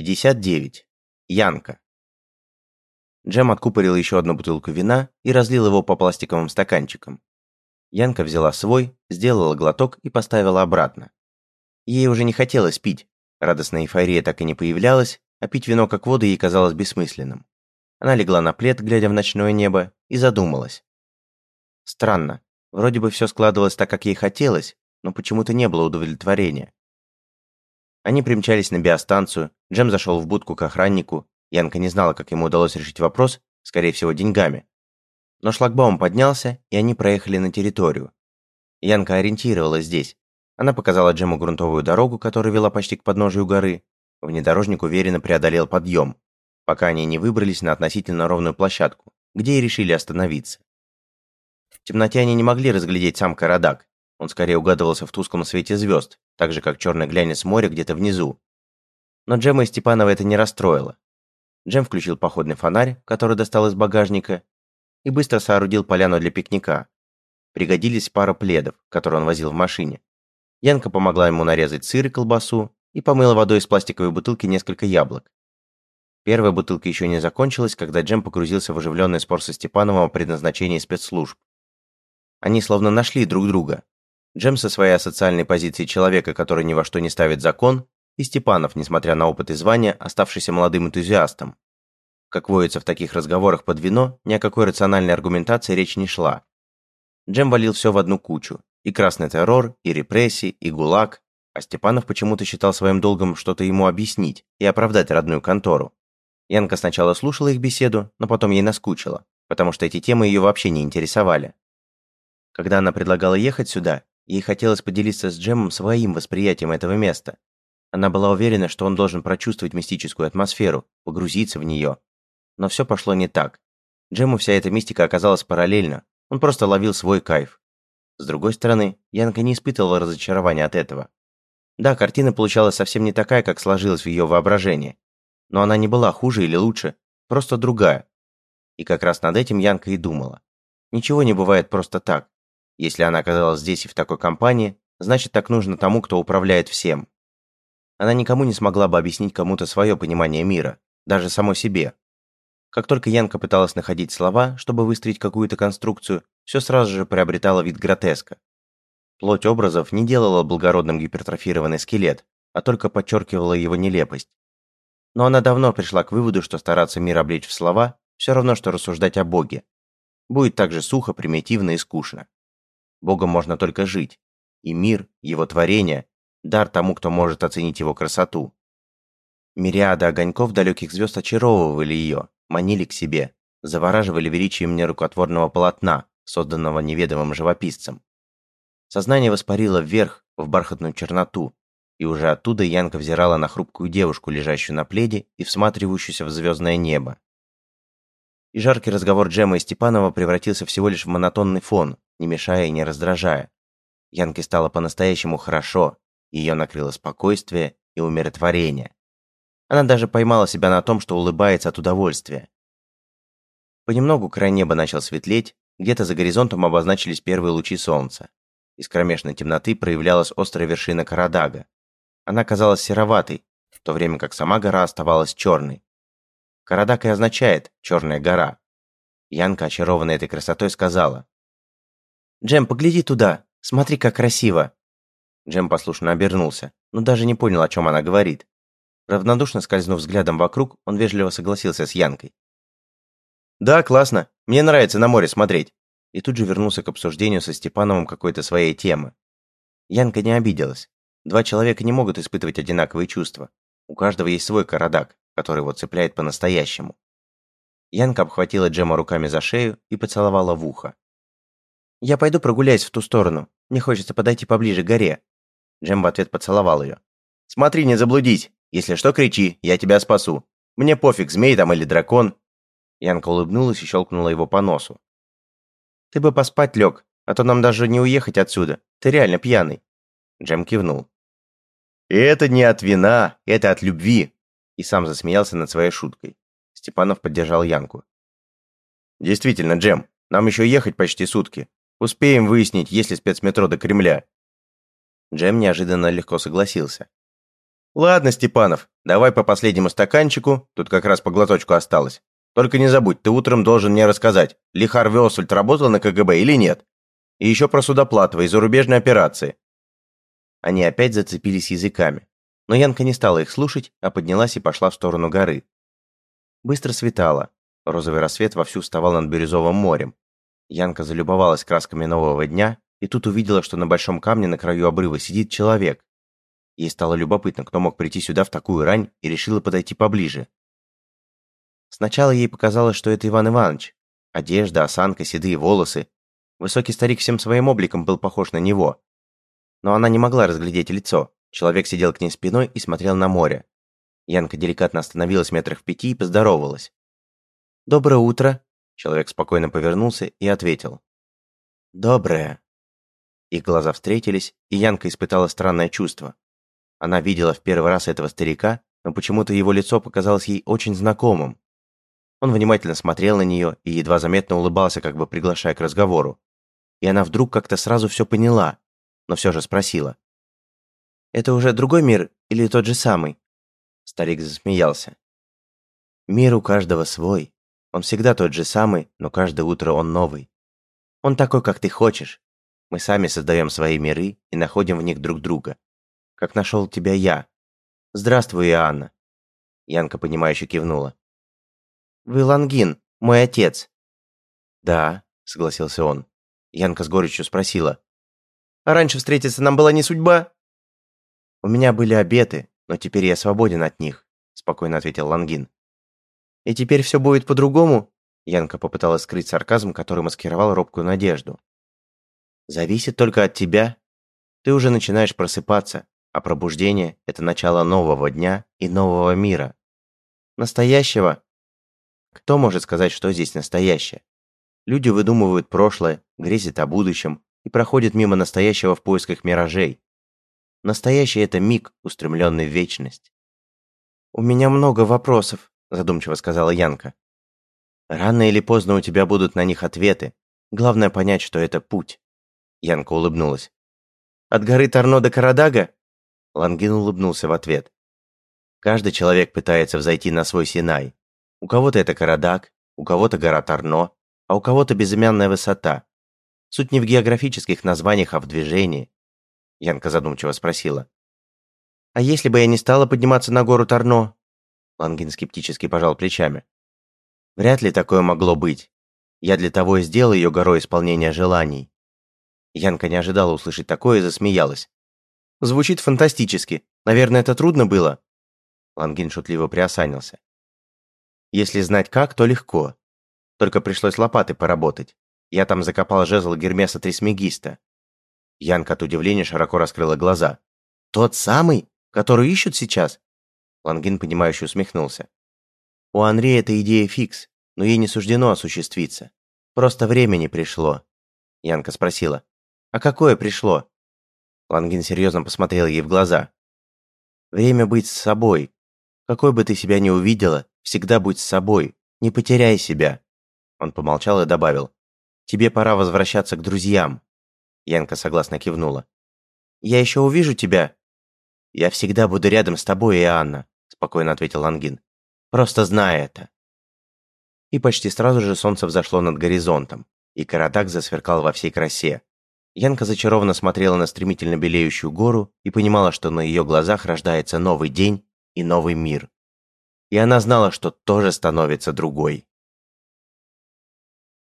59. Янка. Джем откупорил еще одну бутылку вина и разлил его по пластиковым стаканчикам. Янка взяла свой, сделала глоток и поставила обратно. Ей уже не хотелось пить, радостная эйфория так и не появлялась, а пить вино как воду ей казалось бессмысленным. Она легла на плед, глядя в ночное небо, и задумалась. Странно, вроде бы все складывалось так, как ей хотелось, но почему-то не было удовлетворения. Они примчались на биостанцию, Джем зашел в будку к охраннику, Янка не знала, как ему удалось решить вопрос, скорее всего, деньгами. Но шлагбаум поднялся, и они проехали на территорию. Янка ориентировалась здесь. Она показала Джему грунтовую дорогу, которая вела почти к подножию горы. Внедорожник уверенно преодолел подъем, пока они не выбрались на относительно ровную площадку, где и решили остановиться. В темноте они не могли разглядеть сам Карадак, он скорее угадывался в тусклом свете звезд, так же, как черный глянец моря где-то внизу. Но Джема и Степанова это не расстроило. Джем включил походный фонарь, который достал из багажника, и быстро соорудил поляну для пикника. Пригодились пара пледов, которые он возил в машине. Янка помогла ему нарезать сыр и колбасу и помыла водой из пластиковой бутылки несколько яблок. Первая бутылка еще не закончилась, когда Джем погрузился в оживленный спор со Степановым о предназначении спецслужб. Они словно нашли друг друга, Джем со своей социальной позиции человека, который ни во что не ставит закон, и Степанов, несмотря на опыт и звание, оставшийся молодым энтузиастом. Как водится в таких разговорах под вино, ни о какой рациональной аргументации речь не шла. Джем валил все в одну кучу. И красный террор, и репрессии, и гулаг. А Степанов почему-то считал своим долгом что-то ему объяснить и оправдать родную контору. Янка сначала слушала их беседу, но потом ей наскучило, потому что эти темы ее вообще не интересовали. Когда она предлагала ехать сюда, Ей хотелось поделиться с Джемом своим восприятием этого места. Она была уверена, что он должен прочувствовать мистическую атмосферу, погрузиться в нее. Но все пошло не так. Джему вся эта мистика оказалась параллельно. Он просто ловил свой кайф. С другой стороны, Янка не испытывала разочарования от этого. Да, картина получалась совсем не такая, как сложилась в ее воображении. Но она не была хуже или лучше, просто другая. И как раз над этим Янка и думала. Ничего не бывает просто так. Если она оказалась здесь и в такой компании, значит так нужно тому, кто управляет всем. Она никому не смогла бы объяснить кому-то свое понимание мира, даже самой себе. Как только Янка пыталась находить слова, чтобы выстроить какую-то конструкцию, все сразу же приобретало вид гротеска. Плоть образов не делала благородным гипертрофированный скелет, а только подчеркивала его нелепость. Но она давно пришла к выводу, что стараться мир облечь в слова – все равно, что рассуждать о Боге. Будет так же сухо, примитивно и скучно. Богом можно только жить. И мир, его творение, дар тому, кто может оценить его красоту. Мириады огоньков далеких звезд очаровывали ее, манили к себе, завораживали величием нерукотворного полотна, созданного неведомым живописцем. Сознание воспарило вверх, в бархатную черноту, и уже оттуда Янка взирала на хрупкую девушку, лежащую на пледе и всматривающуюся в звездное небо. И жаркий разговор Джема и Степанова превратился всего лишь в монотонный фон, не мешая и не раздражая. Янке стало по-настоящему хорошо, ее накрыло спокойствие и умиротворение. Она даже поймала себя на том, что улыбается от удовольствия. Понемногу край неба начал светлеть, где-то за горизонтом обозначились первые лучи солнца. Из кромешной темноты проявлялась острая вершина Карадага. Она казалась сероватой, в то время как сама гора оставалась черной. Карадаг и означает «черная гора». Янка, очарованная этой красотой, сказала «Джем, погляди туда! Смотри, как красиво!» Джем послушно обернулся, но даже не понял, о чем она говорит. Равнодушно скользнув взглядом вокруг, он вежливо согласился с Янкой. «Да, классно. Мне нравится на море смотреть». И тут же вернулся к обсуждению со Степановым какой-то своей темы. Янка не обиделась. Два человека не могут испытывать одинаковые чувства. У каждого есть свой карадак, который его цепляет по-настоящему. Янка обхватила Джема руками за шею и поцеловала в ухо. «Я пойду прогуляюсь в ту сторону. Мне хочется подойти поближе к горе». Джем в ответ поцеловал ее. «Смотри, не заблудись. Если что, кричи, я тебя спасу. Мне пофиг, змей там или дракон». Янка улыбнулась и щелкнула его по носу. «Ты бы поспать лег, а то нам даже не уехать отсюда. Ты реально пьяный». Джем кивнул. «Это не от вина, это от любви!» И сам засмеялся над своей шуткой. Степанов поддержал Янку. «Действительно, Джем, нам еще ехать почти сутки. Успеем выяснить, есть ли спецметро до Кремля». Джем неожиданно легко согласился. «Ладно, Степанов, давай по последнему стаканчику, тут как раз по глоточку осталось. Только не забудь, ты утром должен мне рассказать, Лихар Вёсульт работал на КГБ или нет. И еще про Судоплатова и зарубежные операции». Они опять зацепились языками. Но Янка не стала их слушать, а поднялась и пошла в сторону горы. Быстро светало. Розовый рассвет вовсю вставал над бирюзовым морем. Янка залюбовалась красками нового дня и тут увидела, что на большом камне на краю обрыва сидит человек. Ей стало любопытно, кто мог прийти сюда в такую рань, и решила подойти поближе. Сначала ей показалось, что это Иван Иванович. Одежда, осанка, седые волосы. Высокий старик всем своим обликом был похож на него. Но она не могла разглядеть лицо. Человек сидел к ней спиной и смотрел на море. Янка деликатно остановилась метрах в пяти и поздоровалась. «Доброе утро!» Человек спокойно повернулся и ответил. «Доброе!» Их глаза встретились, и Янка испытала странное чувство. Она видела в первый раз этого старика, но почему-то его лицо показалось ей очень знакомым. Он внимательно смотрел на нее и едва заметно улыбался, как бы приглашая к разговору. И она вдруг как-то сразу все поняла, но все же спросила. «Это уже другой мир или тот же самый?» Старик засмеялся. «Мир у каждого свой. Он всегда тот же самый, но каждое утро он новый. Он такой, как ты хочешь. Мы сами создаем свои миры и находим в них друг друга. Как нашел тебя я. Здравствуй, Иоанна». Янка, понимающе кивнула. «Вы Лангин, мой отец». «Да», — согласился он. Янка с горечью спросила. «А раньше встретиться нам была не судьба?» «У меня были обеты, но теперь я свободен от них», — спокойно ответил Лангин. «И теперь все будет по-другому?» Янка попыталась скрыть сарказм, который маскировал робкую надежду. «Зависит только от тебя. Ты уже начинаешь просыпаться, а пробуждение – это начало нового дня и нового мира. Настоящего кто может сказать, что здесь настоящее? Люди выдумывают прошлое, грезят о будущем и проходят мимо настоящего в поисках миражей. Настоящее – это миг, устремленный в вечность. «У меня много вопросов», – задумчиво сказала Янка. «Рано или поздно у тебя будут на них ответы. Главное понять, что это путь». Янка улыбнулась. «От горы Торно до Карадага?» Лангин улыбнулся в ответ. «Каждый человек пытается взойти на свой Синай. У кого-то это Карадак, у кого-то гора Тарно, а у кого-то безымянная высота. Суть не в географических названиях, а в движении. Янка задумчиво спросила. «А если бы я не стала подниматься на гору Тарно?» Лангин скептически пожал плечами. «Вряд ли такое могло быть. Я для того и сделал ее горой исполнения желаний». Янка не ожидала услышать такое и засмеялась. «Звучит фантастически. Наверное, это трудно было?» Лангин шутливо приосанился. Если знать как, то легко. Только пришлось лопатой поработать. Я там закопал жезл Гермеса Трисмегиста. Янка от удивления широко раскрыла глаза. «Тот самый, который ищут сейчас?» Лангин, понимающе усмехнулся. «У Анри эта идея фикс, но ей не суждено осуществиться. Просто время не пришло». Янка спросила. «А какое пришло?» Лангин серьезно посмотрел ей в глаза. «Время быть с собой. Какой бы ты себя ни увидела, Всегда будь с собой, не потеряй себя». Он помолчал и добавил. «Тебе пора возвращаться к друзьям». Янка согласно кивнула. «Я еще увижу тебя?» «Я всегда буду рядом с тобой, Иоанна», спокойно ответил Ангин. «Просто знай это». И почти сразу же солнце взошло над горизонтом, и Карадак засверкал во всей красе. Янка зачарованно смотрела на стремительно белеющую гору и понимала, что на ее глазах рождается новый день и новый мир и она знала, что тоже становится другой.